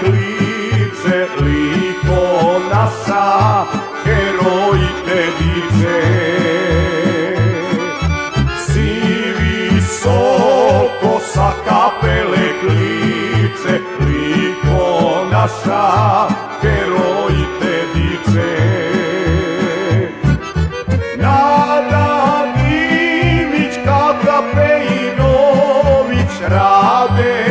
kliče liko naša heroji te diče si visoko sa kapele kliče liko naša heroji te diče Nada Dimić, Kata Pejinović, Rade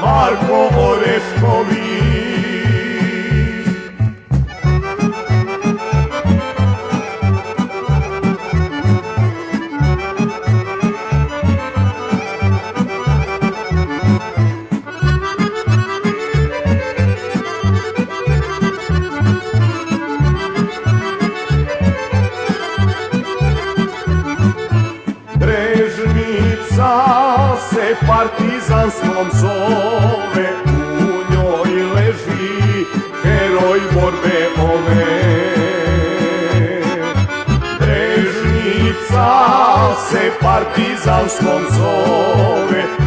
Marko Orešković. Brežnica se partizanskom zove, u njoj leži heroj borbe ove. Brežnica se partizanskom zove,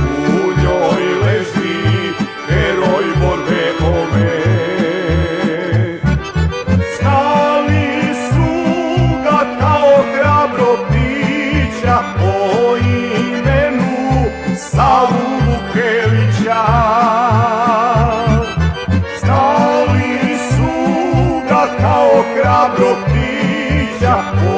第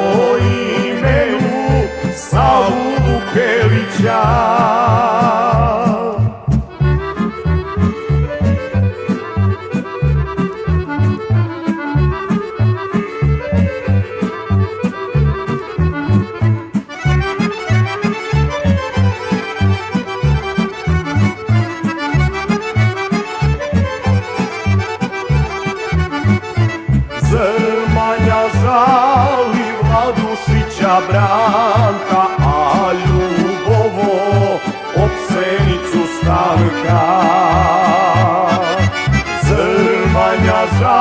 Vladušića Branka, a Ljubovo opsenicu stanka. Zrmanja žali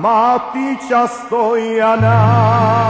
Matića Stojana.